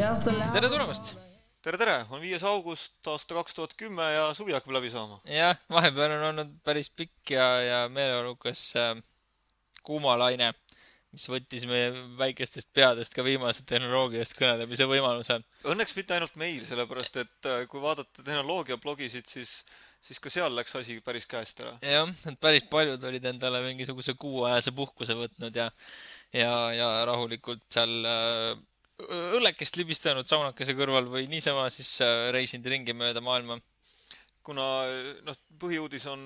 tere tulemast! tere, tere, on viies august aasta kaks tuhat kümme ja suvi hakkab läbi saama. jah, vahepeal on olnud päris pikk ja, ja meeleolukas äh, kuumalaine, mis võttis meie väikestest peadest ka viimase tehnoloogiast kõnelemise võimaluse. Õnneks mitte ainult meil, sellepärast et äh, kui vaadata tehnoloogiablogisid, siis siis ka seal läks asi päris käest ära. jah, et päris paljud olid endale mingisuguse kuuajase puhkuse võtnud ja ja, ja rahulikult seal äh, õllekest libistanud saunakese kõrval või niisama siis äh, reisinud ringi mööda maailma. kuna noh, põhiuudis on,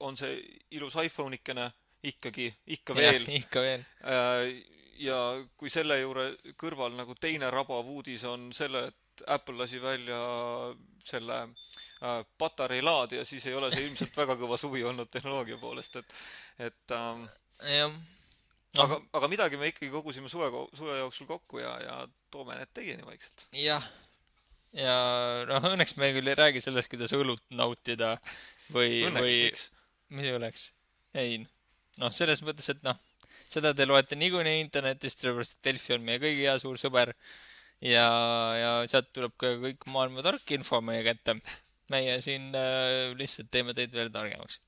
on see ilus iPhone'ikene ikkagi, ikka veel. ikka veel. Äh, ja kui selle juure kõrval nagu teine rabav uudis on selle, et Apple lasi välja selle äh, patareilaadija, siis ei ole see ilmselt väga kõva suvi olnud tehnoloogia poolest, et, et ähm, jah. Aga, aga midagi me ikkagi kogusime suve, suve jooksul kokku ja, ja toome need teieni vaikselt. jah. ja noh, õnneks me küll ei räägi sellest, kuidas õlut nautida või, või mis õnneks? ei, noh, selles mõttes, et noh, seda te loete niikuinii internetist, sellepärast et Delfi on meie kõigi hea suur sõber. ja, ja sealt tuleb ka kõik maailma tark info meie kätte. meie siin äh, lihtsalt teeme teid veel targemaks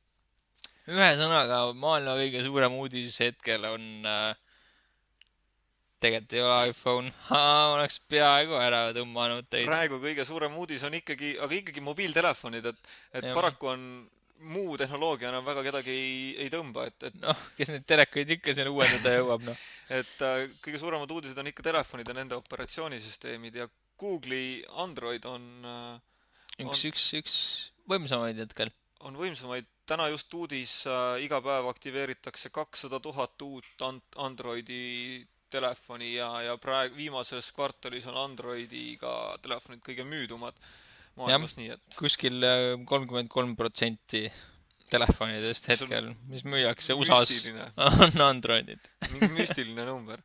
ühesõnaga, maailma kõige suurem uudis hetkel on äh,, tegelikult ei ole iPhone, oleks peaaegu ära tõmmanud teid. praegu kõige suurem uudis on ikkagi, aga ikkagi mobiiltelefonid, et, et ja, paraku on muu tehnoloogia enam väga kedagi ei, ei tõmba, et, et noh, kes neid telekaid ikka sinna uuendada jõuab, noh. et äh, kõige suuremad uudised on ikka telefonid ja nende operatsioonisüsteemid ja Google'i Android on äh, üks, üks, üks võimsamaid hetkel. On võimsamaid täna just uudis äh,, iga päev aktiveeritakse kakssada tuhat uut Androidi telefoni ja, ja praegu viimases kvartalis on Androidiga telefonid kõige müüdumad maailmas, nii et. kuskil äh, kolmkümmend kolm protsenti telefonidest hetkel, mis müüakse USA-s, on Androidid mingi müstiline number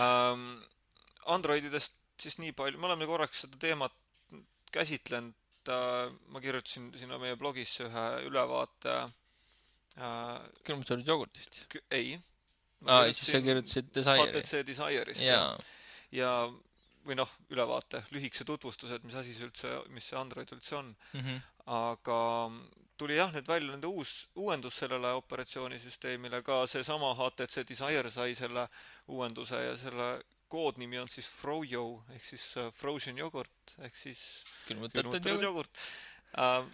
um,. Androididest siis nii palju, me oleme korraks seda teemat käsitlenud et äh, ma kirjutasin sinna meie blogisse ühe ülevaate äh,. olid jogurtist? ei. aa, siis sa kirjutasid Desirei. HTC Desirist ja, ja või noh, ülevaate, lühikese tutvustuse, et mis asi see üldse, mis see Android üldse on mm. -hmm. aga tuli jah nüüd välja nende uus, uuendus sellele operatsioonisüsteemile, ka seesama HTC Desire sai selle uuenduse ja selle koodnimi on siis Froyo ehk siis uh, frozen jogurt ehk siis külmutatud jogurt uh,.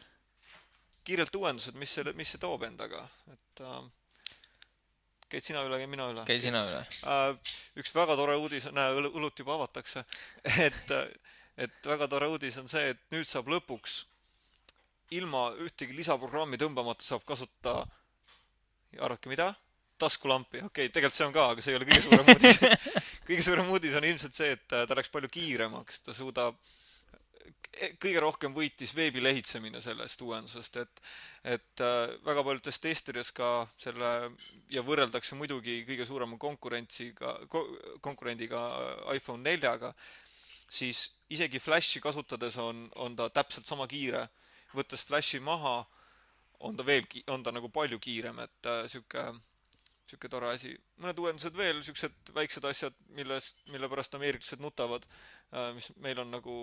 kiirelt uuendused, mis selle, mis see toob endaga, et uh, käid sina üle, käin mina üle? käi sina üle uh,. üks väga tore uudis, näe, õlut juba avatakse et, et väga tore uudis on see, et nüüd saab lõpuks ilma ühtegi lisaprogrammi tõmbamata saab kasutada, arvake mida? taskulampi, okei okay,, tegelikult see on ka, aga see ei ole kõige suurem uudis kõige suurem uudis on ilmselt see, et äh, ta läks palju kiiremaks, ta suudab kõige rohkem võitis veebi lehitsemine sellest uuendusest, et et äh, väga paljudes testides ka selle ja võrreldakse muidugi kõige suurema konkurentsiga ko,, konkurendiga äh, iPhone neljaga, siis isegi Flashi kasutades on, on ta täpselt sama kiire. võttes Flashi maha, on ta veel, on ta nagu palju kiirem, et äh, sihuke tore asi. mõned uuendused veel, siuksed väiksed asjad, millest, mille pärast ameeriklased nutavad, äh, mis meil on nagu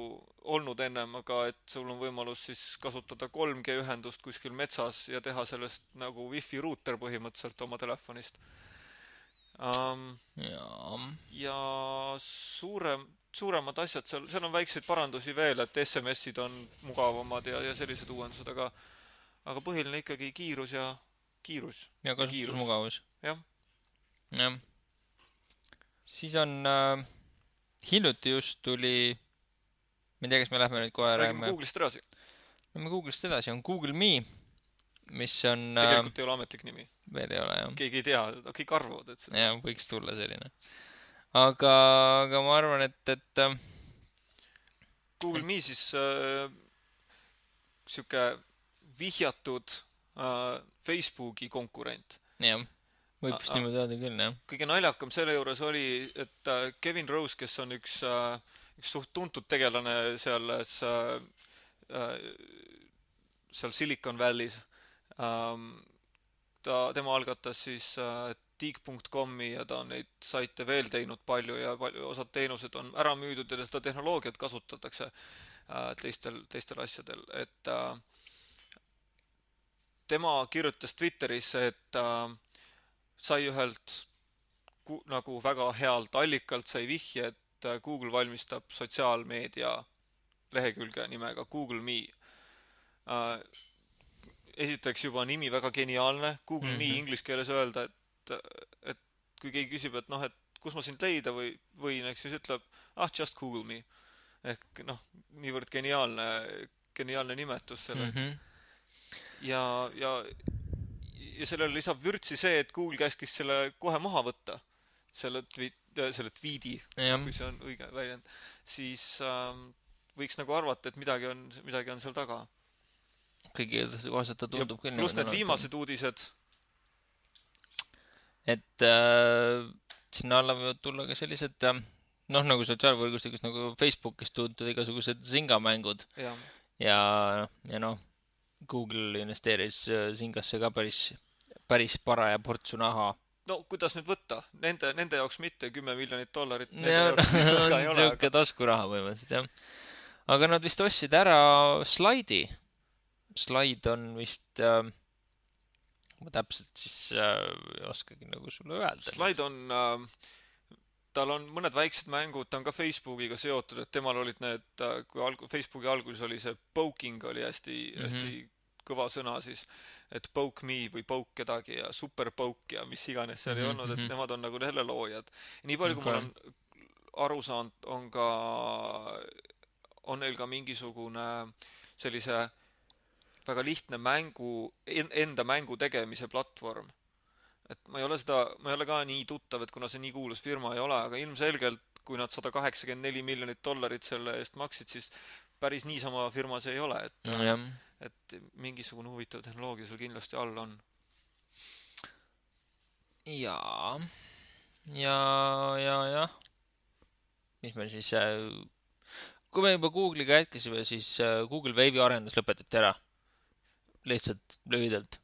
olnud ennem, aga et sul on võimalus siis kasutada 3G ühendust kuskil metsas ja teha sellest nagu wifi ruuter põhimõtteliselt oma telefonist um,. ja, ja suurem, suuremad asjad seal, seal on väikseid parandusi veel, et SMS-id on mugavamad ja, ja sellised uuendused, aga aga põhiline ikkagi kiirus ja kiirus. ja kasutusmugavus jah. jah. siis on äh, hiljuti just tuli, ma ei tea, kas me lähme nüüd kohe räägime Google'ist edasi. Lähme Google'ist edasi, on Google Me, mis on äh, tegelikult äh, ei ole ametlik nimi. veel ei ole, jah. keegi ei tea, kõik arvavad, et seda. jah, võiks tulla selline. aga, aga ma arvan, et, et äh, Google Me siis äh, sihuke vihjatud äh, Facebooki konkurent. jah võib vist niimoodi öelda küll, jah. kõige naljakam selle juures oli, et äh, Kevin Rose, kes on üks, äh, üks suht tuntud tegelane selles, äh, seal Silicon Valley's, ähm, ta, tema algatas siis Geek.com'i ja ta on neid saite veel teinud palju ja palju, osad teenused on ära müüdud ja seda tehnoloogiat kasutatakse teistel, teistel asjadel, et tema kirjutas Twitterisse, et äh, sai ühelt nagu väga healt allikalt sai vihje, et äh, Google valmistab sotsiaalmeedia lehekülge nimega Google Me äh,. esiteks juba nimi väga geniaalne, Google mm -hmm. Me mhm. inglise keeles öelda, et, et kui keegi küsib, et noh, et kus ma sind leida või, võin, eks siis ütleb, ah, just Google me. ehk noh, niivõrd geniaalne, geniaalne nimetus selleks mm. -hmm. ja, ja, ja sellele lisab vürtsi see, et Google käskis selle kohe maha võtta. selle tweet, selle tweet'i, kui see on õige väljend, siis ähm, võiks nagu arvata, et midagi on, midagi on seal taga. kõigi kohaselt ta tundub küll. pluss need viimased uudised. et äh, sinna alla võivad tulla ka sellised äh, noh, nagu sotsiaalvõrgustikus nagu Facebookis tuntud igasugused Zynga-mängud. ja, ja, ja noh, Google investeeris äh, Zyngasse ka päris, päris paraja portsu naha no kuidas nüüd võtta, nende, nende jaoks mitte kümme miljonit dollarit. niisugune taskuraha põhimõtteliselt jah aga nad vist ostsid ära slaidi. slaid on vist äh,, ma täpselt siis äh, ei oskagi nagu sulle öelda. slaid on äh, tal on mõned väiksed mängud, ta on ka Facebookiga seotud, et temal olid need, äh, kui alg-, Facebooki alguses oli see poking oli hästi mm, -hmm. hästi kõva sõna siis, et poke me või poke kedagi ja super poke ja mis iganes seal mm -hmm. ei olnud, et mhm. nemad on nagu selle loojad. nii palju okay., kui ma olen aru saanud, on ka on neil ka mingisugune sellise väga lihtne mängu, enda mängu tegemise platvorm. et ma ei ole seda, ma ei ole ka nii tuttav, et kuna see nii kuulus firma ei ole, aga ilmselgelt kui nad sada kaheksakümmend neli miljonit dollarit selle eest maksid, siis päris niisama firma see ei ole, et mm, et mingisugune huvitav tehnoloogia seal kindlasti all on. jaa, ja, ja, jah. mis meil siis äh, kui me juba Google'iga jätkasime, siis äh, Google Wave'i arendus lõpetati ära. lihtsalt lühidalt.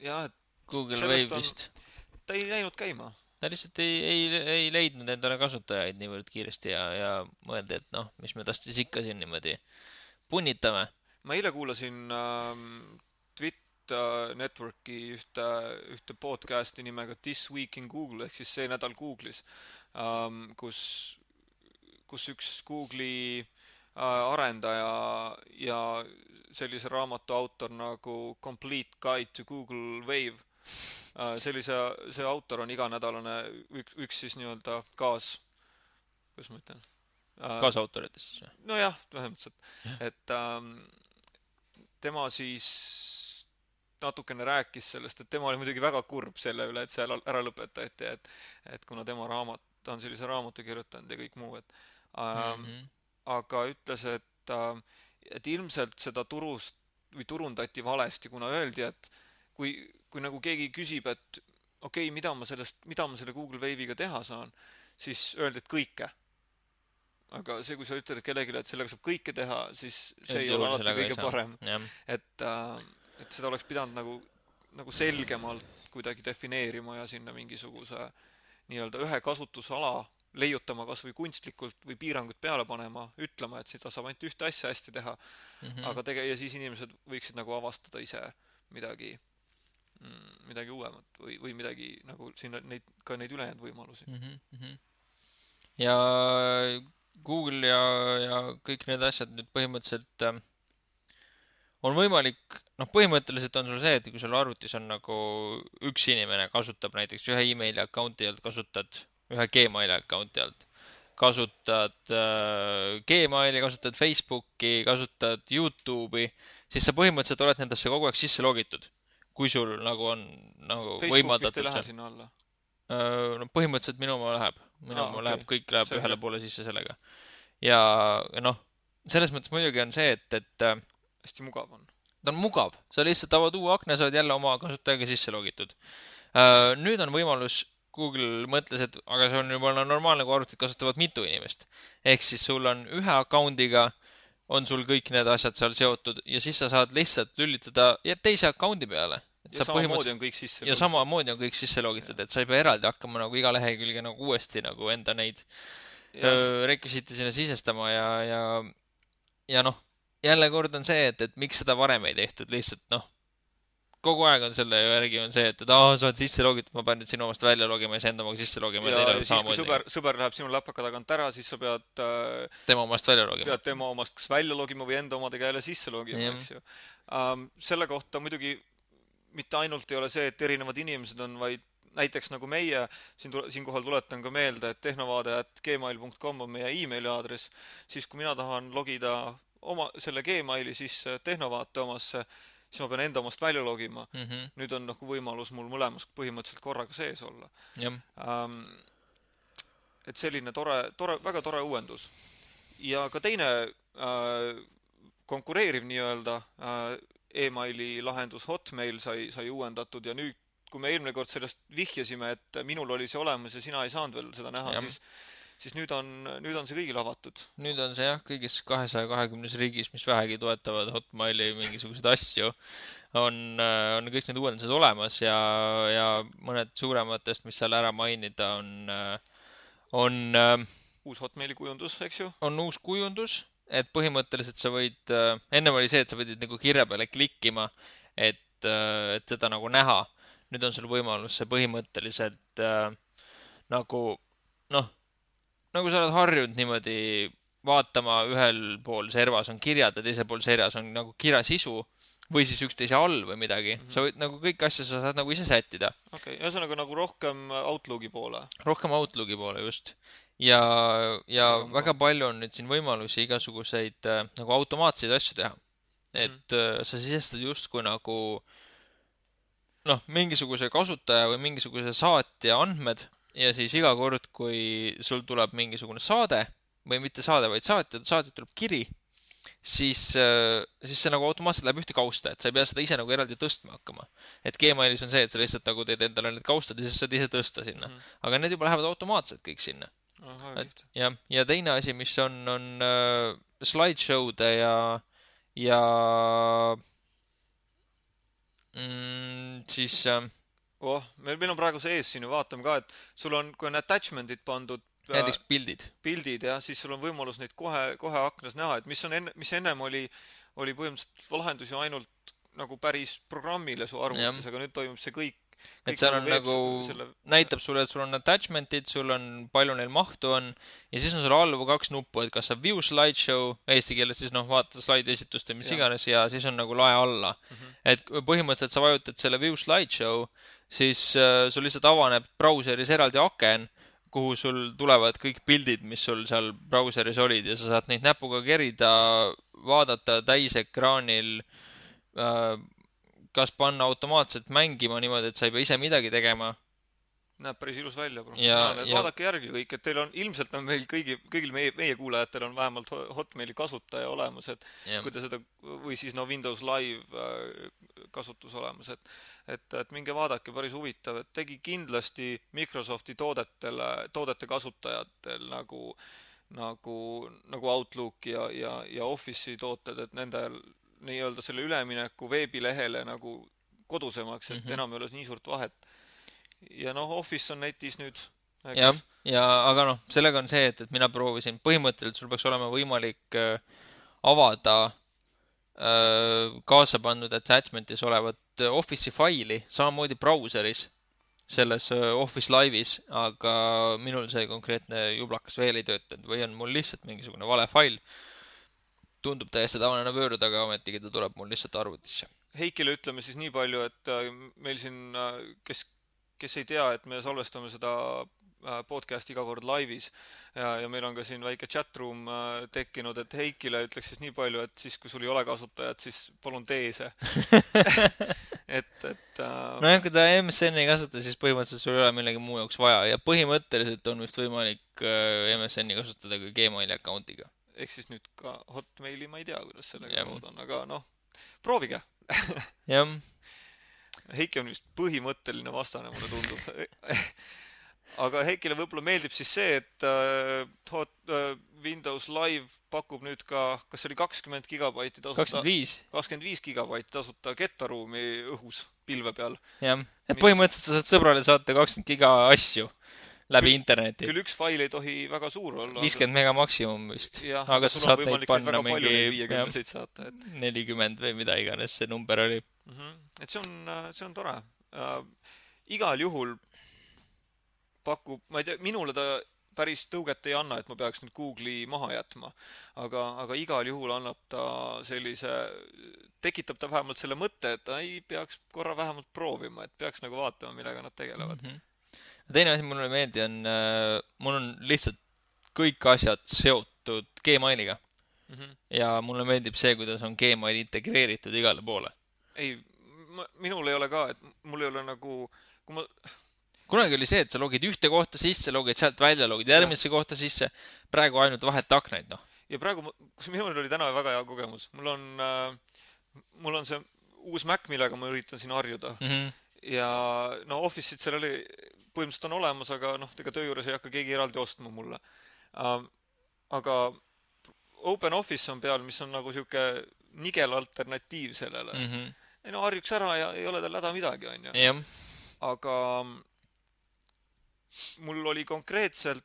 jah, et Google Wave vist. ta ei läinud käima. Ta lihtsalt ei, ei, ei leidnud endale kasutajaid niivõrd kiiresti ja, ja mõeldi, et noh, mis me tast siis ikka siin niimoodi punnitame. ma eile kuulasin ähm, Twitter Networki ühte, ühte podcast'i nimega This Week in Google ehk siis see nädal Google'is ähm,, kus kus üks Google'i äh, arendaja ja sellise raamatu autor nagu Complete Guide to Google Wave. Äh, sellise, see autor on iganädalane üks, üks siis nii-öelda kaas, kuidas ma ütlen? Äh, kaasautoritest siis või? nojah, põhimõtteliselt, et ähm, tema siis natukene rääkis sellest, et tema oli muidugi väga kurb selle üle, et see ära lõpetati, et et kuna tema raamat, ta on sellise raamatu kirjutanud ja kõik muu, et mm. -hmm. aga ütles, et, äh, et ilmselt seda turust või turundati valesti, kuna öeldi, et kui, kui nagu keegi küsib, et okei okay,, mida ma sellest, mida ma selle Google Wave'iga teha saan, siis öeldi, et kõike. aga see, kui sa ütled kellelegi, et sellega saab kõike teha, siis see ei, ei ole alati kõige parem. et, äh, et seda oleks pidanud nagu, nagu selgemalt kuidagi defineerima ja sinna mingisuguse nii-öelda ühe kasutusala leiutama kas või kunstlikult või piirangud peale panema, ütlema, et seda saab ainult ühte asja hästi teha mm. -hmm. aga tege- ja siis inimesed võiksid nagu avastada ise midagi midagi uuemat või, või midagi nagu sinna neid, ka neid ülejäänud võimalusi mm. -hmm. ja Google ja, ja kõik need asjad nüüd põhimõtteliselt äh, on võimalik, noh, põhimõtteliselt on sul see, et kui sul arvutis on nagu üks inimene kasutab näiteks ühe emaili account'i alt kasutad ühe Gmaili account'i alt. kasutad äh, Gmaili, kasutad Facebooki, kasutad Youtube'i, siis sa põhimõtteliselt oled nendesse kogu aeg sisse logitud. Kui sul nagu on nagu võimaldatud. ei lähe sinna alla äh,? no põhimõtteliselt minu oma läheb. minu oma okay. läheb, kõik läheb see ühele poole sisse sellega. ja, ja noh, selles mõttes muidugi on see, et, et äh, hästi mugav on. ta on mugav, sa lihtsalt avad uue akna, sa oled jälle oma kasutajaga sisse logitud. Äh, nüüd on võimalus Google mõtles, et aga see on juba normaalne, kui arvutit kasutavad mitu inimest. ehk siis sul on ühe account'iga on sul kõik need asjad seal seotud ja siis sa saad lihtsalt lülitada teise account'i peale. Ja samamoodi on kõik sisse ja samamoodi on kõik sisse logitud, et sa ei pea eraldi hakkama nagu iga lehekülge nagu uuesti nagu enda neid rekvisiite sinna sisestama ja, ja, ja noh, jälle kord on see, et, et miks seda varem ei tehtud, lihtsalt noh kogu aeg on selle järgi on see, et, et aa, sa oled sisse logitud, ma pean nüüd sinu omast välja logima ja iseenda omaga sisse logima. ja, ja siis, kui sõber, sõber läheb sinu läpaka tagant ära, siis sa pead äh, tema omast välja logima. pead tema omast kas välja logima või enda omadega jälle sisse logima, eks ju um,. selle kohta muidugi mitte ainult ei ole see, et erinevad inimesed on, vaid näiteks nagu meie, siin siinkohal tuletan ka meelde, et tehnovaade at gmail.com on meie emaili aadress, siis kui mina tahan logida oma, selle Gmaili sisse tehnovaate omasse, siis ma pean enda omast välja logima mm. -hmm. nüüd on nagu võimalus mul mõlemas põhimõtteliselt korraga sees olla. Um, et selline tore, tore, väga tore uuendus. ja ka teine äh, konkureeriv nii-öelda äh, emaili lahendus Hotmail sai, sai uuendatud ja nüüd, kui me eelmine kord sellest vihjasime, et minul oli see olemas ja sina ei saanud veel seda näha, siis siis nüüd on, nüüd on see kõigile avatud. nüüd on see jah, kõigis kahesaja kahekümnes riigis, mis vähegi toetavad Hotmaili mingisuguseid asju, on, on kõik need uuendused olemas ja, ja mõned suurematest, mis seal ära mainida, on, on uus Hotmaili kujundus, eks ju? on uus kujundus, et põhimõtteliselt sa võid, ennem oli see, et sa pidid nagu kirja peale klikkima, et, et seda nagu näha. nüüd on sul võimalus see põhimõtteliselt äh, nagu noh nagu sa oled harjunud niimoodi vaatama, ühel pool servas on kirjad ja teisel pool servas on nagu kirja sisu või siis üksteise all või midagi mm. -hmm. sa võid nagu kõiki asju sa saad nagu ise sättida. okei okay., ühesõnaga nagu rohkem Outlooki poole. rohkem Outlooki poole, just. Ja, ja väga palju on nüüd siin võimalusi igasuguseid äh, nagu automaatseid asju teha. et mm -hmm. sa sisestad justkui nagu noh, mingisuguse kasutaja või mingisuguse saatja andmed ja siis iga kord, kui sul tuleb mingisugune saade või mitte saade, vaid saatja, saatjalt tuleb kiri, siis, äh, siis see nagu automaatselt läheb ühte kausta, et sa ei pea seda ise nagu eraldi tõstma hakkama. et Gmailis on see, et sa lihtsalt nagu teed endale need kaustad ja siis saad ise tõsta sinna mm. aga need juba lähevad automaatselt kõik sinna. Jah, ja teine asi, mis on, on uh, slideshow'de ja, ja mm, siis uh, oh, meil, meil on praegu see ees siin ju, vaatame ka, et sul on, kui on attachment'id pandud näiteks pildid. pildid jah, siis sul on võimalus neid kohe, kohe aknas näha, et mis on enne, mis ennem oli, oli põhimõtteliselt lahendus ju ainult nagu päris programmile su arvutis, aga nüüd toimub see kõik et seal on nagu, selle... näitab sulle, et sul on attachment'id, sul on, palju neil mahtu on ja siis on sul all kaks nuppu, et kas sa view slideshow, eesti keeles siis noh, vaata slaidi esitust ja mis ja. iganes ja siis on nagu lae alla mm. -hmm. et põhimõtteliselt sa vajutad selle view slideshow siis äh, sul lihtsalt avaneb brauseris eraldi aken, kuhu sul tulevad kõik pildid, mis sul seal brauseris olid ja sa saad neid näpuga kerida, vaadata täisekraanil äh,, kas panna automaatselt mängima niimoodi, et sa ei pea ise midagi tegema näeb päris ilus välja, professionaalne, vaadake järgi kõik, et teil on, ilmselt on meil kõigi, kõigil meie, meie kuulajatel on vähemalt Hotmaili kasutaja olemas, et ja. kui te seda, või siis no Windows Live äh, kasutus olemas, et et, et minge vaadake, päris huvitav, et tegi kindlasti Microsofti toodetele, toodete kasutajatel nagu nagu, nagu Outlook ja, ja, ja Office'i tooted, et nendel nii-öelda selle ülemineku veebilehele nagu kodusemaks, et mm -hmm. enam ei ole nii suurt vahet ja noh, Office on netis nüüd. jah, ja aga noh, sellega on see, et, et mina proovisin, põhimõtteliselt sul peaks olema võimalik äh, avada äh, kaasa pandud attachment'is olevat äh, Office'i faili samamoodi brauseris selles Office Live'is, aga minul see konkreetne jublakas veel ei töötanud või on mul lihtsalt mingisugune vale fail. Tundub täiesti tavaline Word, aga ometigi ta tuleb mul lihtsalt arvutisse. Heikile ütleme siis nii palju, et äh, meil siin, kes kes ei tea, et me salvestame seda äh, podcast'i iga kord laivis ja, ja meil on ka siin väike chat room äh, tekkinud, et Heikile ütleks siis nii palju, et siis, kui sul ei ole kasutajat, siis palun tee see et, et äh.... nojah, kui ta MSN-i ei kasuta, siis põhimõtteliselt sul ei ole millegi muu jaoks vaja ja põhimõtteliselt on vist võimalik äh, MSN-i kasutada ka Gmaili account'iga. Ehk siis nüüd ka Hotmaili ma ei tea, kuidas sellega lood on, aga noh, proovige. Jah. Heiki on vist põhimõtteline vastane, mulle tundub. Aga Heikile võib-olla meeldib siis see, et äh, hot, äh, Windows Live pakub nüüd ka, kas see oli kakskümmend gigabaiti tasuta kakskümmend viis. kakskümmend viis gigabaiti tasuta kettaruumi õhus pilve peal. jah, et Mis... põhimõtteliselt sa saad sõbrale saata kakskümmend giga asju läbi küll, interneti. küll üks fail ei tohi väga suur olla. viiskümmend mega maksimum vist. aga sa saad neid panna mingi nelikümmend või mida iganes see number oli mm. -hmm. et see on, see on tore äh,. igal juhul pakub, ma ei tea, minule ta päris tõuget ei anna, et ma peaks nüüd Google'i maha jätma. aga, aga igal juhul annab ta sellise, tekitab ta vähemalt selle mõtte, et ei peaks korra vähemalt proovima, et peaks nagu vaatama, millega nad tegelevad mm. -hmm. Teine asi, mulle ei meeldi, on äh,, mul on lihtsalt kõik asjad seotud Gmailiga mm. -hmm. ja mulle meeldib see, kuidas on Gmail integreeritud igale poole. ei, minul ei ole ka, et mul ei ole nagu, kui ma kunagi oli see, et sa logid ühte kohta sisse, logid sealt välja, logid järgmisse kohta sisse. praegu ainult vaheta aknaid, noh. ja praegu, kus minul oli täna väga hea kogemus, mul on äh,, mul on see uus Mac, millega ma üritan siin harjuda mm. -hmm. ja no Office'id seal oli, põhimõtteliselt on olemas, aga noh, ega töö juures ei hakka keegi eraldi ostma mulle äh,. aga Open Office on peal, mis on nagu sihuke nigel alternatiiv sellele mm. -hmm. ei no harjuks ära ja ei ole tal häda midagi, onju. aga mul oli konkreetselt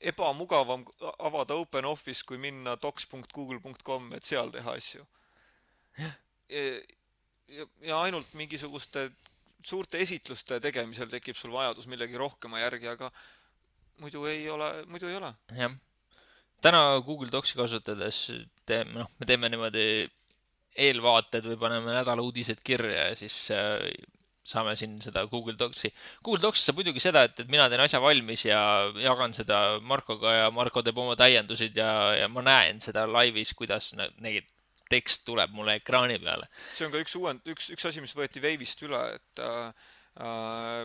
ebamugavam avada OpenOffice, kui minna docs.google.com, et seal teha asju. ja, ja ainult mingisuguste suurte esitluste tegemisel tekib sul vajadus millegi rohkema järgi, aga muidu ei ole, muidu ei ole. jah. täna Google Docsi kasutades teeme, noh, me teeme niimoodi eelvaated või paneme nädala uudised kirja ja siis äh, saame siin seda Google Docsi. Google Docsis saab muidugi seda, et, et mina teen asja valmis ja jagan seda Markoga ja Marko teeb oma täiendusid ja, ja ma näen seda laivis, kuidas neid tekst tuleb mulle ekraani peale. see on ka üks uuend-, üks, üks asi, mis võeti Wave'ist üle, et äh, äh,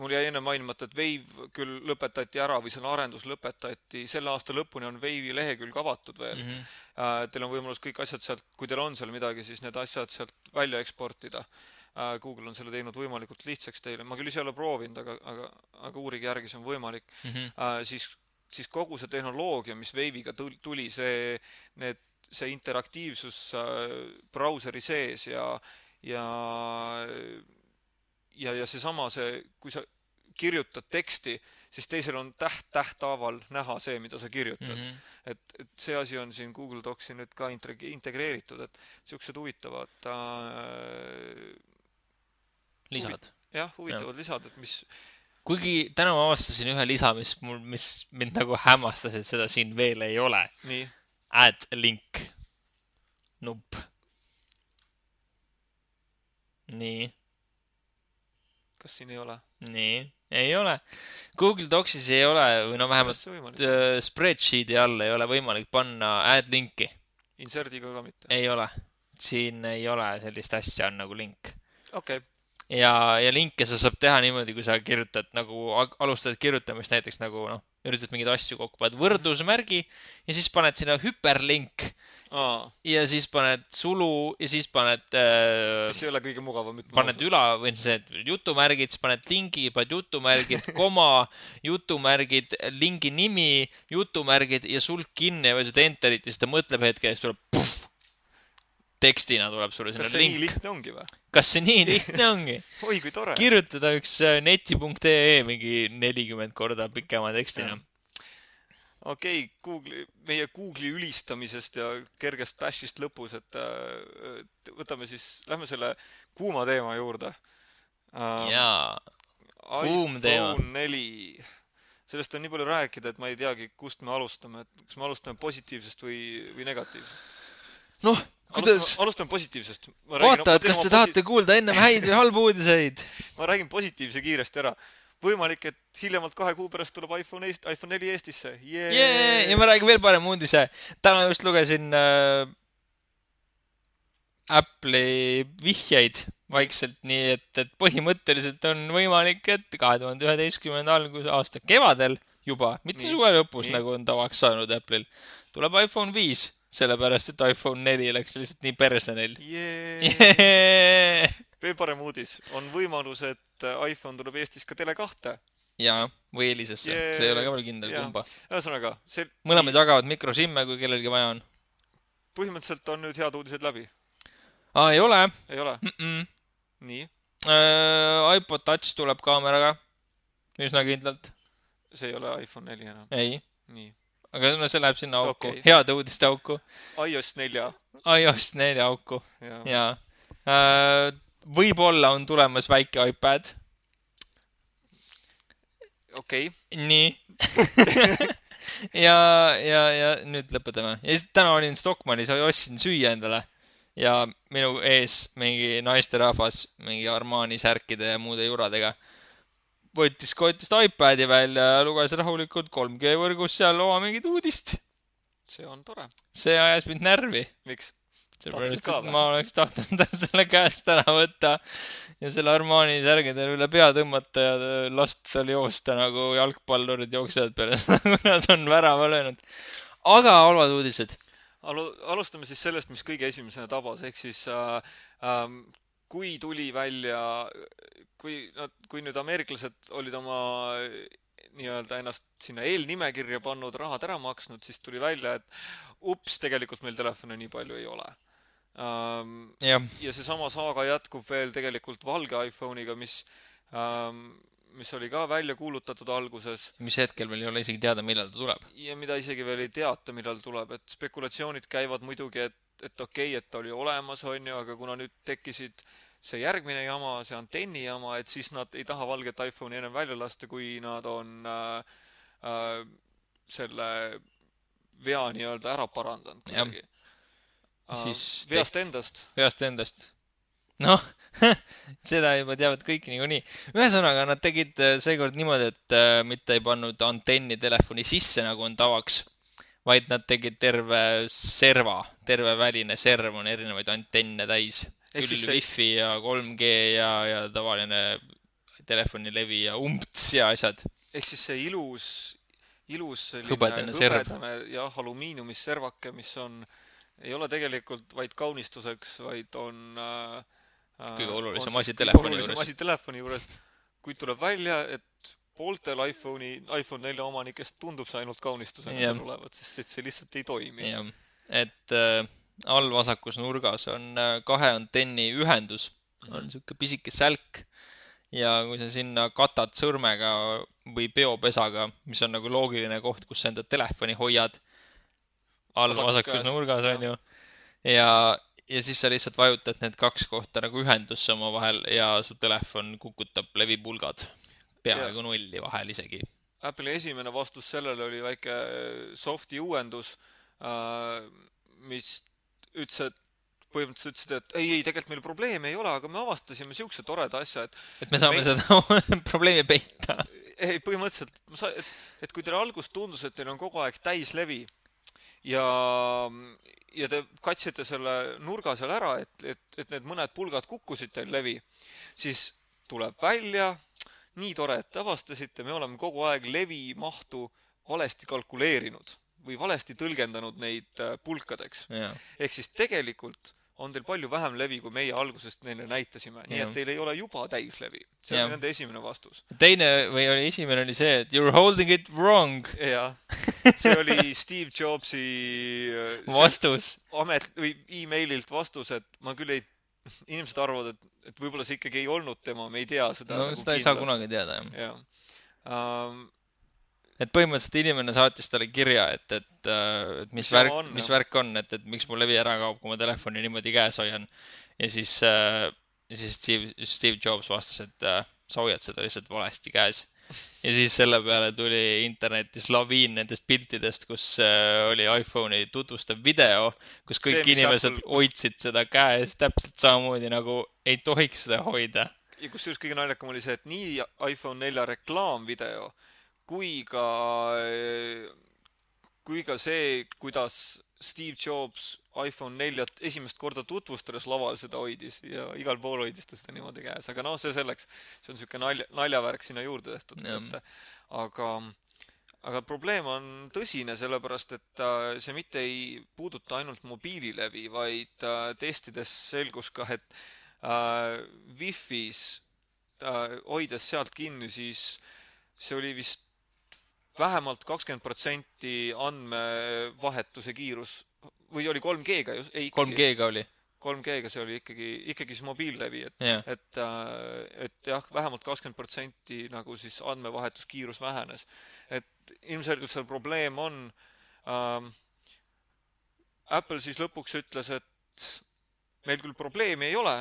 mul jäi enne mainimata, et Wave küll lõpetati ära või selle arendus lõpetati, selle aasta lõpuni on Wave'i lehekülg avatud veel mm. -hmm. Äh, teil on võimalus kõik asjad sealt, kui teil on seal midagi, siis need asjad sealt välja eksportida äh, Äh, Google on selle teinud võimalikult lihtsaks teile, ma küll ise ei ole proovinud, aga, aga, aga uurige järgi, see on võimalik mm. -hmm. siis, siis kogu see tehnoloogia, mis Wave'iga tuli, see, need, see interaktiivsus äh, brauseri sees ja, ja, ja, ja seesama, see, kui sa kirjutad teksti, siis teisel on täht tähthaaval näha see, mida sa kirjutad mm. -hmm. et, et see asi on siin Google Docsi nüüd ka integreeritud, et siuksed huvitavad äh, lisad. jah, huvitavad ja. lisad, et mis kuigi täna ma avastasin ühe lisa, mis mul, mis mind nagu hämmastas, et seda siin veel ei ole. Add link nupp. nii. kas siin ei ole? nii, ei ole. Google Docsis ei ole või no vähemalt äh, spreadsheet'i all ei ole võimalik panna add linki. Insert'iga ka mitte? ei ole. siin ei ole sellist asja nagu link. okei okay ja, ja linke sa saab teha niimoodi, kui sa kirjutad nagu, alustad kirjutamist näiteks nagu noh, üritad mingeid asju kokku, paned võrdusmärgi ja siis paned sinna hüperlink. ja siis paned sulu ja siis paned äh,. mis ei ole kõige mugavam. paned üla või see jutumärgid, siis paned lingi, paned jutumärgid, koma, jutumärgid, lingi nimi, jutumärgid ja sulg kinni ja vajutad enterit ja siis ta mõtleb hetke ja siis tuleb puh, tekstina tuleb sulle sinna link. kas see link. nii lihtne ongi või? kas see nii lihtne ongi oi kui tore. kirjutada üks äh, neti.ee mingi nelikümmend korda pikema tekstina. okei okay,, Google'i, meie Google'i ülistamisest ja kergest bash'ist lõpus, et äh, võtame siis, lähme selle kuuma teema juurde uh,. jaa, kuum teema. neli sellest on nii palju rääkida, et ma ei teagi, kust me alustame, et kas me alustame positiivsest või, või negatiivsest? noh, kuidas? alustame positiivsest. vaatajad, kas te tahate kuulda ennem häid või halbu uudiseid? ma räägin positiivse kiiresti ära. võimalik, et hiljemalt kahe kuu pärast tuleb iPhone Eest-, iPhone neli Eestisse yeah.. Yeah, ja ma räägin veel parema uudise. täna just lugesin äh, Apple'i vihjeid vaikselt, nii et, et põhimõtteliselt on võimalik, et kahe tuhande üheteistkümnenda alguse aasta kevadel juba, mitte suve lõpus, nagu on tavaks saanud Apple'il, tuleb iPhone viis sellepärast, et iPhone neli läks lihtsalt nii perse neil yeah.. Yeah. veel parem uudis, on võimalus, et iPhone tuleb Eestis ka Tele2-te. jaa, või Elisesse Jee, see ei ole ka veel kindel, jaa. kumba. ühesõnaga, see mõlemad jagavad mikrosimme, kui kellelgi vaja on. põhimõtteliselt on nüüd head uudised läbi, aa, ei ole ei ole? mm. -mm. nii, Äh, iPod Touch tuleb kaameraga. üsna kindlalt. see ei ole iPhone neli enam, ei, nii. Aga no see läheb sinna auku okay., heade uudiste auku. iOS nelja iOS nelja auku ja ja äh, võib-olla on tulemas väike iPad. okei okay., nii ja, ja, ja nüüd lõpetame. ja siis täna olin Stockmannis, ostsin süüa endale ja minu ees mingi naisterahvas mingi Armani särkide ja muude juradega võttis kotist iPadi välja ja luges rahulikult 3G võrgus seal oma mingit uudist. see on tore. see ajas mind närvi. miks? sellepärast, ka et ma oleks tahtnud tal selle käest ära võtta ja selle Armani särgidele üle pea tõmmata ja lasta tal joosta nagu jalgpallurid jooksevad peale seda, kui nad on värava löönud. aga halvad uudised. alu-, alustame siis sellest, mis kõige esimesena tabas, ehk siis äh, ähm, kui tuli välja, kui nad, kui nüüd ameeriklased olid oma äh, nii-öelda ennast sinna eelnimekirja pannud, rahad ära maksnud, siis tuli välja, et ups, tegelikult meil telefone nii palju ei ole ähm,. jah, ja seesama saaga jätkub veel tegelikult valge iPhone'iga, mis ähm,, mis oli ka välja kuulutatud alguses mis hetkel veel ei ole isegi teada, millal ta tuleb. ja mida isegi veel ei teata, millal tuleb, et spekulatsioonid käivad muidugi, et, et okei okay,, et ta oli olemas, onju, aga kuna nüüd tekkisid see järgmine jama, see antenni jama, et siis nad ei taha valget iPhone'i ennem välja lasta, kui nad on äh, äh, selle vea nii-öelda ära parandanud kuidagi. Siis veast endast. peast endast. noh, seda juba teavad kõik niikuinii. ühesõnaga, nad tegid äh, seekord niimoodi, et äh, mitte ei pannud antenni telefoni sisse, nagu on tavaks, vaid nad tegid terve serva, terve väline serv on erinevaid antenne täis. Küll see- wifi ja 3G ja, ja tavaline telefonilevi ja umbts ja asjad. ehk siis see ilus, ilus selline Hõbedane hõbedane jah, alumiiniumist servake, mis on, ei ole tegelikult vaid kaunistuseks, vaid on äh, äh, Kõige olulisem asi telefoni juures. asi telefoni juures. kuid tuleb välja, et pooltel iPhone'i, iPhone nelja omanikest tundub see ainult kaunistusena seal olevat, sest et see lihtsalt ei toimi. jah, et äh, all vasakus nurgas on äh, kahe antenni ühendus, on sihuke pisike sälk. Ja kui sa sinna katad sõrmega või peopesaga, mis on nagu loogiline koht, kus sa enda telefoni hoiad, all Vasakus nurgas on ju, ja, ja siis sa lihtsalt vajutad need kaks kohta nagu ühendusse omavahel ja su telefon kukutab levipulgad peaaegu nulli vahel isegi. Apple'i esimene vastus sellele oli väike softi uuendus, mis ütles, et põhimõtteliselt ütlesid, et ei, ei, tegelikult meil probleeme ei ole, aga me avastasime siukse toreda asja, et et me saame Me- seda probleemi peita. ei, põhimõtteliselt, et, et kui teile alguses tundus, et teil on kogu aeg täislevi ja, ja te katsite selle nurga seal ära, et, et, et need mõned pulgad kukkusid teil levi, siis tuleb välja, nii tore, et te avastasite, me oleme kogu aeg levi mahtu valesti kalkuleerinud või valesti tõlgendanud neid äh, pulkadeks. jah, ehk siis tegelikult on teil palju vähem levi, kui meie algusest neile näitasime, nii et teil ei ole juba täislevi. see Jah. oli nende esimene vastus. teine või oli esimene oli see, et you are holding it wrong jah, see oli Steve Jobsi äh, vastus. amet või emaililt vastus, et ma küll ei, inimesed arvavad, et, et võib-olla see ikkagi ei olnud tema, me ei tea seda. no seda ei saa. kunagi teada jah. jah um,. Et põhimõtteliselt inimene saatis talle kirja, et, et, et mis Mis värk mis värk on, et, et miks mul levi ära kaob, kui ma telefoni niimoodi käes hoian. ja siis äh,, siis Steve, Steve Jobs vastas, et äh, sa hoiad seda lihtsalt valesti käes. ja siis selle peale tuli internetis laviin nendest piltidest, kus äh, oli iPhone'i tutvustav video, kus kõik See, inimesed Apple- hoidsid seda käes täpselt samamoodi nagu ei tohiks seda hoida. ja kusjuures kõige naljakam oli see, et nii iPhone nelja reklaamvideo kui ka, kui ka see, kuidas Steve Jobs iPhone neljat esimest korda tutvustades laval seda hoidis ja igal pool hoidis ta seda niimoodi käes, aga noh, see selleks. see on siuke nalja, naljavärk sinna juurde tehtud vaata. aga, aga probleem on tõsine, sellepärast et see mitte ei puuduta ainult mobiililevi, vaid testides selgus ka, et äh, Wi-Fi's äh, hoides sealt kinni, siis see oli vist vähemalt kakskümmend protsenti andmevahetuse kiirus või oli 3G-ga just, ei 3G-ga oli 3G-ga see oli ikkagi, ikkagi siis mobiillevi, et yeah., et, äh, et jah, vähemalt kakskümmend protsenti nagu siis andmevahetuskiirus vähenes. et ilmselgelt seal probleem on ähm,. Apple siis lõpuks ütles, et meil küll probleemi ei ole,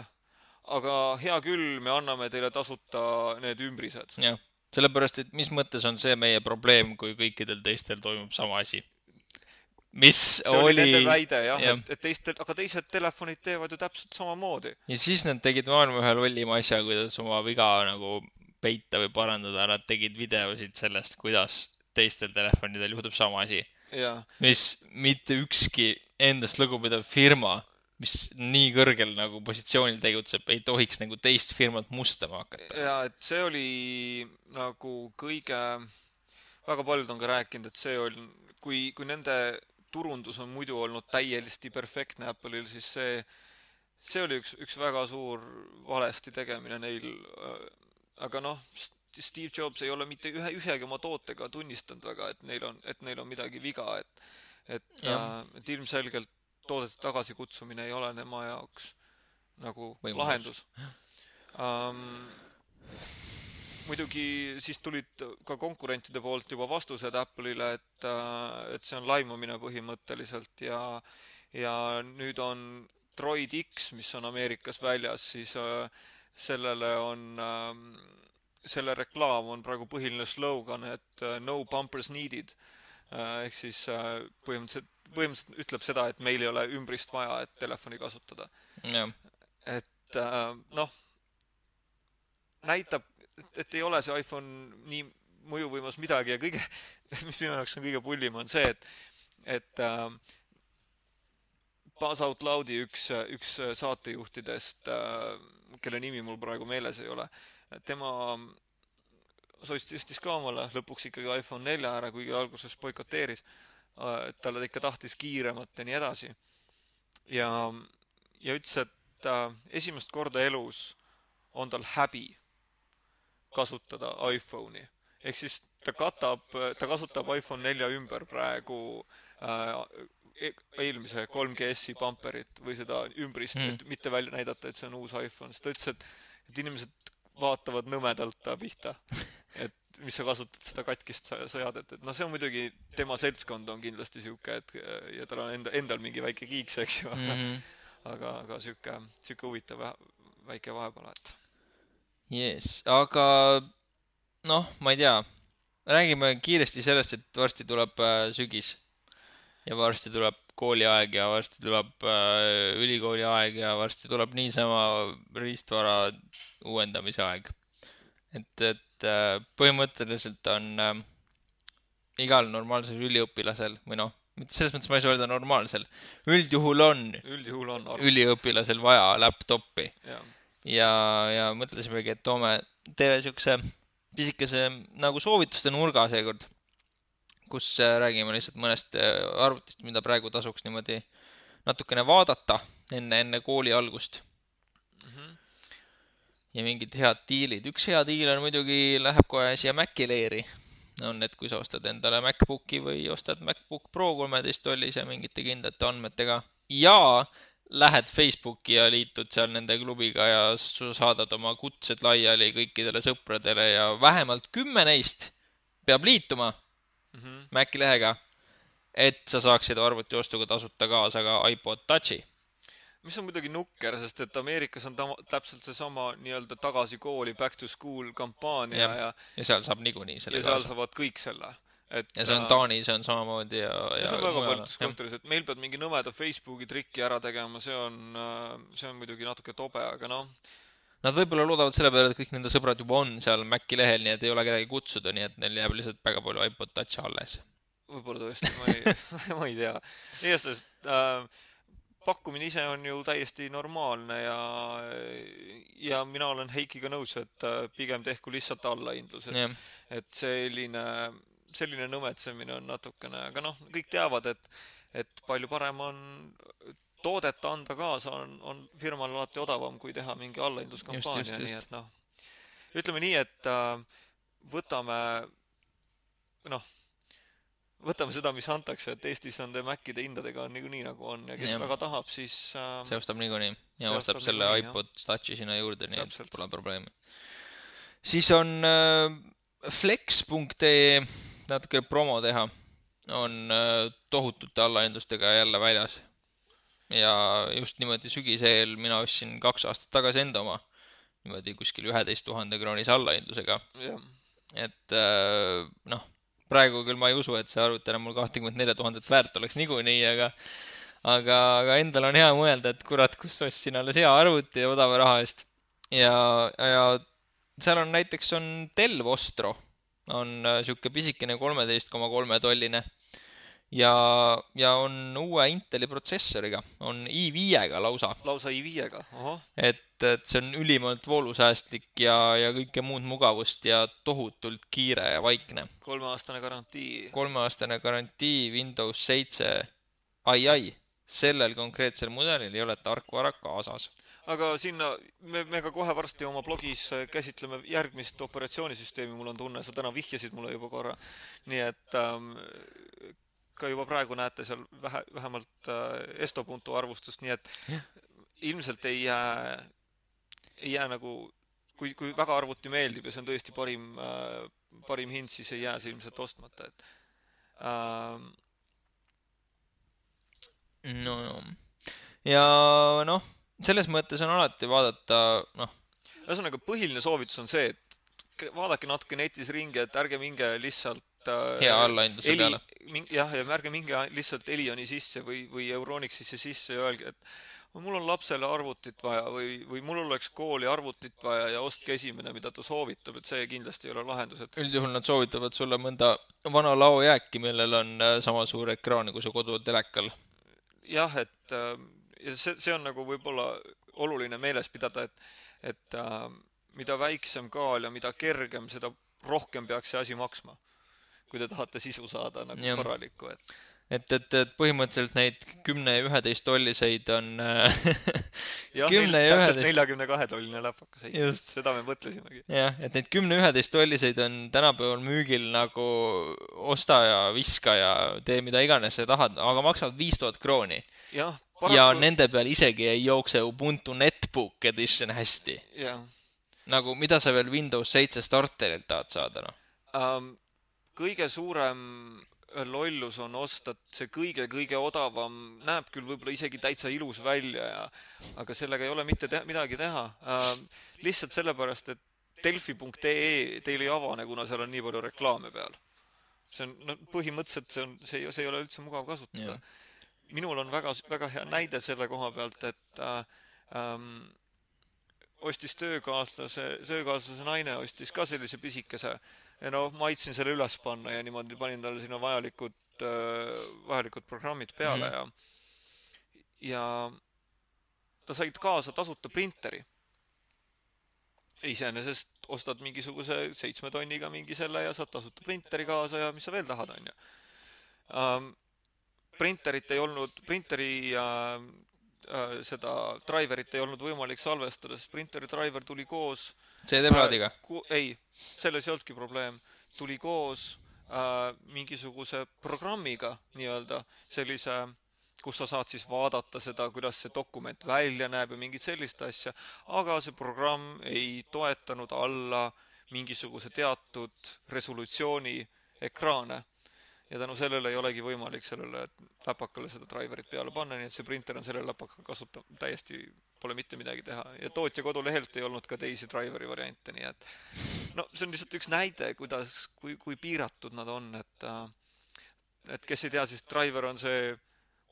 aga hea küll, me anname teile tasuta need ümbrised. jah, sellepärast, et mis mõttes on see meie probleem, kui kõikidel teistel toimub sama asi mis see oli, oli nende väide jah ja., et, et teistel, aga teised telefonid teevad ju täpselt samamoodi. ja siis nad tegid maailma ühe lollima asja, kuidas oma viga nagu peita või parandada, nad tegid videosid sellest, kuidas teistel telefonidel juhtub sama asi. mis mitte ükski endast lugupidav firma, mis nii kõrgel nagu positsioonil tegutseb, ei tohiks nagu teist firmat mustama hakata. ja, et see oli nagu kõige, väga paljud on ka rääkinud, et see on, kui, kui nende turundus on muidu olnud täielisti perfektne Apple'il, siis see, see oli üks, üks väga suur valesti tegemine neil. aga noh, Steve Jobs ei ole mitte ühe, ühegi oma tootega tunnistanud väga, et neil on, et neil on midagi viga, et, et, et ilmselgelt toodete tagasikutsumine ei ole tema jaoks nagu Võimalus. lahendus um, muidugi siis tulid ka konkurentide poolt juba vastused Apple'ile, et, äh, et see on laimamine põhimõtteliselt ja, ja nüüd on Droid X, mis on Ameerikas väljas, siis äh, sellele on äh,, selle reklaam on praegu põhiline slogan, et äh, no bumpers needed äh,. ehk siis põhimõtteliselt, põhimõtteliselt ütleb seda, et meil ei ole ümbrist vaja, et telefoni kasutada. et äh, noh, näitab et, ei ole see iPhone nii mõjuvõimas midagi ja kõige, mis minu jaoks on kõige pullim, on see, et, et äh, Buzz Out Loudi üks, üks saatejuhtidest äh,, kelle nimi mul praegu meeles ei ole, tema sostistis ka omale lõpuks ikkagi iPhone nelja ära, kuigi alguses boikoteeris äh,. Talle ikka tahtis kiiremat ja nii edasi. ja, ja ütles, et äh, esimest korda elus on tal häbi kasutada iPhone'i. ehk siis ta katab, ta kasutab iPhone nelja ümber praegu äh, e-, eelmise 3GS-i bumperit või seda ümbrist mm., et mitte välja näidata, et see on uus iPhone, sest ta ütles, et, et inimesed vaatavad nõmedalt ta pihta. et mis sa kasutad seda katkist sõjadet, et noh, see on muidugi, tema seltskond on kindlasti sihuke, et ja tal on enda, endal mingi väike kiiks, eks ju, aga mm, -hmm. aga, aga sihuke, sihuke huvitav väike vahepala, et jess, aga noh, ma ei tea, räägime kiiresti sellest, et varsti tuleb äh, sügis ja varsti tuleb kooliaeg ja varsti tuleb äh, ülikooli aeg ja varsti tuleb niisama riistvara uuendamise aeg. et, et äh, põhimõtteliselt on äh, igal normaalsel üliõpilasel või noh, mitte selles mõttes ma ei saa öelda normaalsel, üldjuhul on, üldjuhul on üliõpilasel vaja laptopi ja, ja mõtlesimegi, et toome, teeme siukse pisikese nagu soovituste nurga seekord, kus äh, räägime lihtsalt mõnest arvutist, mida praegu tasuks niimoodi natukene vaadata enne, enne kooli algust mm. -hmm. Ja mingid head diilid. üks hea diil on muidugi, läheb kohe siia Maci leeri. on, et kui sa ostad endale MacBooki või ostad MacBook Pro kolmeteist tollis ja mingite kindlate andmetega ja lähed Facebooki ja liitud seal nende klubiga ja sa saadad oma kutsed laiali kõikidele sõpradele ja vähemalt kümme neist peab liituma mm -hmm. Maci lehega, et sa saaksid arvutiostuga tasuta kaasa ka iPod Touchi. Mis on muidugi nukker, sest et Ameerikas on ta täpselt seesama nii-öelda tagasi kooli back to school kampaania ja, ja ja seal saab niikuinii selle ja kaasa. seal saavad kõik selle et ja see on Taanis on samamoodi ja, ja see on väga paljudes kontoris, et meil pead mingi nõmeda Facebooki trikki ära tegema, see on, äh, see on muidugi natuke tobe, aga noh. Nad võib-olla loodavad selle peale, et kõik nende sõbrad juba on seal Maci lehel, nii et ei ole kedagi kutsuda, nii et neil jääb lihtsalt väga palju iPod Touch'e alles. võib-olla tõesti, ma ei ma ei tea. igastahes äh, pakkumine ise on ju täiesti normaalne ja, ja mina olen Heikiga nõus, et äh, pigem tehku lihtsalt allahindlus, et, et selline selline nõmetsemine on natukene, aga noh, kõik teavad, et, et palju parem on toodet anda kaasa, on, on firmal alati odavam, kui teha mingi allahindluskampaania, nii et noh, ütleme nii, et äh, võtame noh, võtame seda, mis antakse, et Eestis on Macide hindadega on niikuinii nagu on ja kes ja. väga tahab, siis äh, see ostab niikuinii ja ostab, selle niikuinii, iPod Touchi sinna juurde, nii Täpselt. et pole probleemi. siis on äh, flex.ee, natuke promo teha, on äh, tohutute allahindlustega jälle väljas. ja just niimoodi sügise eel mina ostsin kaks aastat tagasi enda oma niimoodi kuskil üheteist tuhande kroonise allahindlusega. et äh, noh praegu küll ma ei usu, et see arvuti enam mul kahtekümmet nelja tuhandet väärt oleks niikuinii, aga aga, aga endal on hea mõelda, et kurat, kus ostsin alles hea arvuti odava raha eest. ja, ja seal on näiteks on Dell Vostro, on äh, sihuke pisikene kolmeteist koma kolme tolline ja, ja on uue Inteli protsessoriga, on i5-ga lausa. lausa i5-ga, ahah. et, et see on ülimalt voolusäästlik ja, ja kõike muud mugavust ja tohutult kiire ja vaikne. kolmeaastane garantii. kolmeaastane garantii Windows seitse, ai, ai, sellel konkreetsel mudelil ei ole tarkvara kaasas aga sinna, me, me ka kohe varsti oma blogis käsitleme järgmist operatsioonisüsteemi, mul on tunne, sa täna vihjasid mulle juba korra. nii et ähm, ka juba praegu näete seal vähe, vähemalt äh, Estopunto arvustust, nii et ilmselt ei jää, ei jää nagu, kui, kui väga arvuti meeldib ja see on tõesti parim äh,, parim hind, siis ei jää see ilmselt ostmata, et äh, no ja noh, selles mõttes on alati vaadata, noh. ühesõnaga, põhiline soovitus on see, et vaadake natuke netis ringi, et ärge minge lihtsalt äh, hea allahindluse peale. Jah, ja ärge minge lihtsalt Elioni sisse või, või Euronixisse sisse ja öelge, et mul on lapsele arvutit vaja või, või mul oleks kooli arvutit vaja ja ostke esimene, mida ta soovitab, et see kindlasti ei ole lahendus, et üldjuhul nad soovitavad sulle mõnda vana laojääki, millel on äh, sama suur ekraan kui su kodutelekal. jah, et äh, ja see, see on nagu võib-olla oluline meeles pidada, et, et äh, mida väiksem kaal ja mida kergem, seda rohkem peaks see asi maksma kui te tahate sisu saada nagu ja. korralikku, et et, et, et põhimõtteliselt neid kümne ja üheteist tolliseid on äh, jah, kümne ja üheteist. neljakümne kahe tolline läpakas, seda me mõtlesimegi. jah, et neid kümne üheteist tolliseid on tänapäeval müügil nagu osta ja viska ja tee mida iganes sa tahad, aga maksavad viis tuhat krooni. Paraku... ja nende peal isegi ei jookse Ubuntu Netbook Edition hästi. nagu, mida sa veel Windows seitse starterilt tahad saada, noh um,? Kõige suurem lollus on osta see kõige-kõige odavam, näeb küll võib-olla isegi täitsa ilus välja ja aga sellega ei ole mitte te midagi teha äh,. lihtsalt sellepärast, et delfi.ee teil ei avane, kuna seal on nii palju reklaame peal. see on, no põhimõtteliselt see on, see ei, see ei ole üldse mugav kasutada. minul on väga, väga hea näide selle koha pealt, et äh, ähm, ostis töökaaslase, töökaaslase naine ostis ka sellise pisikese äh, ja noh, ma aitasin selle üles panna ja niimoodi panin talle sinna vajalikud, äh, vajalikud programmid peale mm -hmm. ja, ja ta sai kaasa tasuta printeri. iseenesest ostad mingisuguse seitsme tonniga mingi selle ja saad tasuta printeri kaasa ja mis sa veel tahad, onju. Ähm, printerit ei olnud, printeri seda driver'it ei olnud võimalik salvestada, sest printeri driver tuli koos CD-plaadiga äh,? ei, selles ei olnudki probleem. tuli koos äh, mingisuguse programmiga nii-öelda, sellise, kus sa saad siis vaadata seda, kuidas see dokument välja näeb ja mingit sellist asja, aga see programm ei toetanud alla mingisuguse teatud resolutsiooni ekraane ja tänu sellele ei olegi võimalik sellele läpakale seda driver'it peale panna, nii et see printer on selle läpaka kasuta-, täiesti pole mitte midagi teha. ja tootja kodulehelt ei olnud ka teisi driver'i variante, nii et no see on lihtsalt üks näide, kuidas, kui, kui piiratud nad on, et äh, et kes ei tea, siis driver on see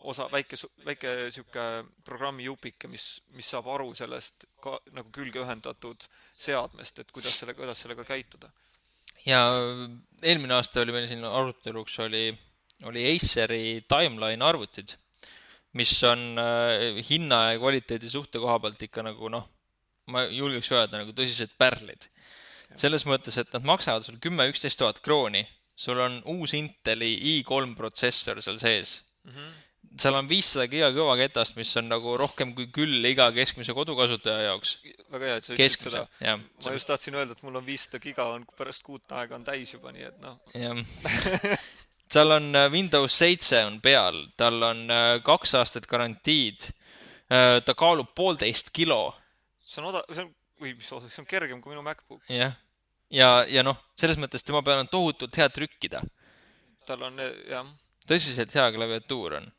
osa, väike, väike sihuke programmi jupike, mis, mis saab aru sellest ka nagu külge ühendatud seadmest, et kuidas sellega, kuidas sellega käituda ja eelmine aasta oli meil siin aruteluks oli, oli Aceri Timeline arvutid, mis on äh, hinna ja kvaliteedi suhte koha pealt ikka nagu noh, ma julgeks öelda nagu tõsised pärlid. selles mõttes, et nad maksavad sul kümme, üksteist tuhat krooni, sul on uus Inteli i3 protsessor seal sees mm. -hmm. Seal on viissada giga kõvaketast, mis on nagu rohkem kui küll iga keskmise kodukasutaja jaoks. väga hea, et sa ütlesid seda. ma just tahtsin öelda, et mul on viissada giga on pärast kuut aega on täis juba, nii et noh. jah seal on äh, Windows seitse on peal, tal on äh, kaks aastat garantiid. Äh, ta kaalub poolteist kilo. see on odav, see on, või mis osa, see on kergem kui minu MacBook. jah, ja, ja, ja noh, selles mõttes tema peal on tohutult hea trükkida. tal on jah. tõsiselt hea klaviatuur on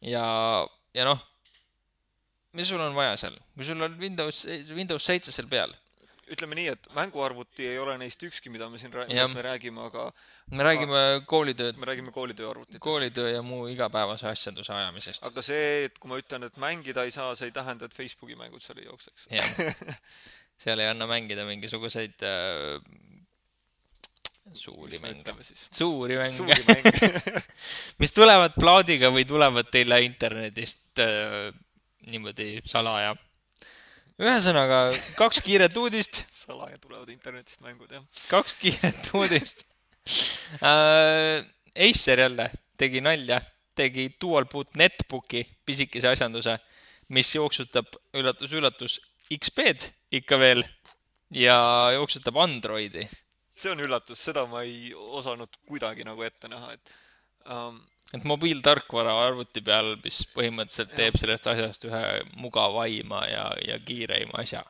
ja, ja noh, mis sul on vaja seal, kui sul on Windows, Windows seitse seal peal? ütleme nii, et mänguarvuti ei ole neist ükski, mida me siin räägime, me räägime, aga me räägime koolitööd. me räägime koolitöö arvutitest. koolitöö ja muu igapäevase asjanduse ajamisest. aga see, et kui ma ütlen, et mängida ei saa, see ei tähenda, et Facebooki mängud seal ei jookseks. seal ei anna mängida mingisuguseid äh, suuri mänge. suuri mänge mänge mis tulevad plaadiga või tulevad teile internetist äh, niimoodi salaja. ühesõnaga, kaks kiiret uudist. salaja tulevad internetist mängud, jah. kaks kiiret uudist äh,. Acer jälle tegi nalja, tegi dual-boot netbooki pisikese asjanduse, mis jooksutab, üllatus-üllatus, XP-d ikka veel ja jooksutab Androidi see on üllatus, seda ma ei osanud kuidagi nagu ette näha, et um, et mobiiltarkvara arvuti peal, mis põhimõtteliselt teeb jah. sellest asjast ühe mugavaima ja, ja kiireima asja.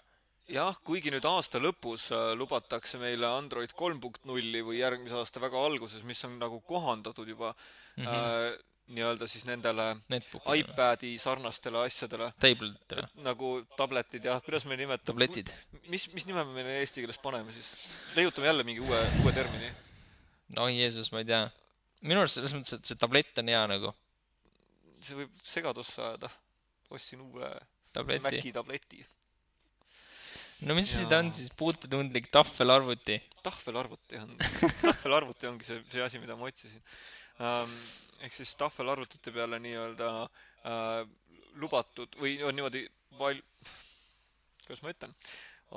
jah, kuigi nüüd aasta lõpus äh, lubatakse meile Android kolm punkt nulli või järgmise aasta väga alguses, mis on nagu kohandatud juba mm -hmm. äh, nii-öelda siis nendele iPadi sarnastele asjadele. Tabletitele. nagu tabletid jah, kuidas me nimetame? tabletid. mis, mis nime me neile eesti keeles paneme siis? leiutame jälle mingi uue, uue termini. no Jeesus, ma ei tea. minu arust selles mõttes, et see tablett on hea nagu. see võib segadusse ajada. ostsin uue tableti. Maci tableti. no mis ja... ta on siis, puutetundlik tahvelarvuti? tahvelarvuti on tahvelarvuti ongi see, see asi, mida ma otsisin ähm, ehk siis tahvelarvutite peale nii-öelda äh, lubatud või on niimoodi val-, kuidas ma ütlen,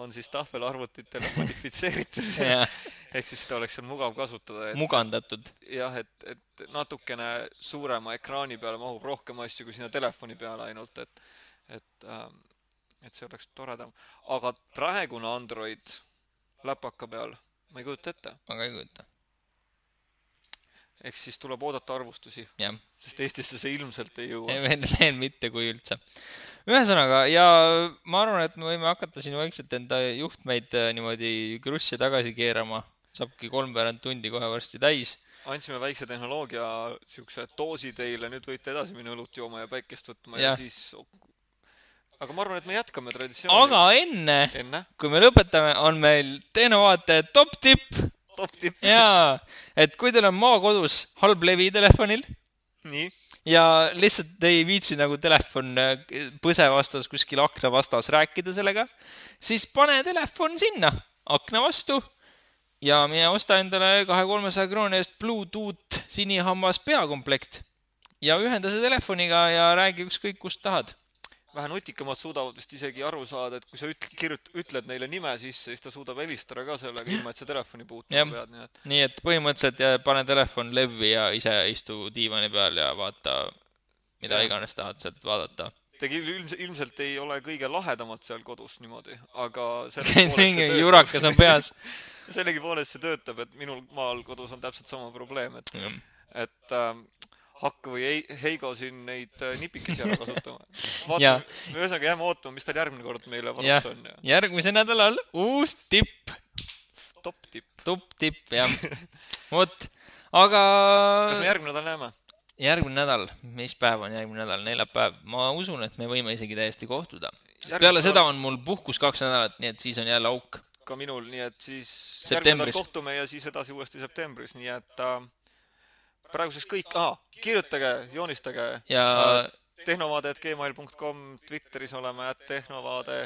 on siis tahvelarvutitele modifitseeritud ehk siis seda oleks seal mugav kasutada. mugandatud. jah, et, et natukene suurema ekraani peale mahub rohkem asju kui sinna telefoni peale ainult, et, et ähm, et see oleks toredam. aga praegune Android läpaka peal, ma ei kujuta ette. ma ka ei kujuta ehk siis tuleb oodata arvustusi. sest Eestisse see ilmselt ei jõua. veel, mitte, kui üldse. ühesõnaga, ja ma arvan, et me võime hakata siin vaikselt enda juhtmeid äh, niimoodi krussi tagasi keerama. saabki kolmveerand tundi kohe varsti täis. andsime väikse tehnoloogia siukse doosi teile, nüüd võite edasi minna õlut jooma ja päikest võtma ja, ja siis aga ma arvan, et me jätkame traditsiooni. aga enne, enne., kui me lõpetame, on meil Tehnovaate top tipp top tipp. jaa, et kui teil on maakodus halb levi telefonil. nii ja lihtsalt ei viitsi nagu telefon äh, põse vastas kuskil akna vastas rääkida sellega, siis pane telefon sinna akna vastu ja mine osta endale kahe-kolmesaja krooni eest Bluetooth sinihammas peakomplekt ja ühenda see telefoniga ja räägi ükskõik kust tahad vähe nutikamad suudavad vist isegi aru saada, et kui sa üt-, kirjut-, ütled neile nime sisse, siis ta suudab helistada ka sellega, ilma et sa telefoni puutuma pead, nii et. nii et põhimõtteliselt pane telefon levvi ja ise istu diivani peal ja vaata, mida ja. iganes tahad sealt vaadata. Tegi ilmselt, ilmselt ei ole kõige lahedamad seal kodus niimoodi, aga jurakas on peas sellegipoolest see töötab, et minul maal kodus on täpselt sama probleem, et, et äh, Hakk või Heigo siin neid äh, nipikesi ära kasutama. ühesõnaga jääme ootama, mis tal järgmine kord meile varuks on. järgmisel nädalal uus tipp. top tipp. top tipp, jah. vot, aga. kas me järgmine nädal näeme? järgmine nädal, mis päev on järgmine nädal, neljapäev. ma usun, et me võime isegi täiesti kohtuda. peale seda on mul puhkus kaks nädalat, nii et siis on jälle auk. ka minul, nii et siis järgmine nädal kohtume ja siis edasi uuesti septembris, nii et äh, praeguseks kõik ah,, kirjutage, joonistage ja äh, tehnovaade.gmail.com, Twitteris oleme, et tehnovaade.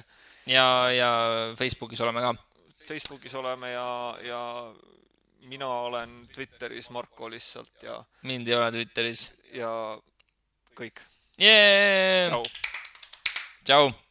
ja, ja Facebookis oleme ka. Facebookis oleme ja, ja mina olen Twitteris Marko lihtsalt ja. mind ei ole Twitteris. ja kõik yeah.. tšau. tšau